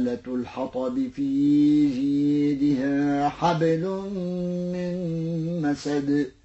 حمالة الحطب في جيدها حبل من مسد.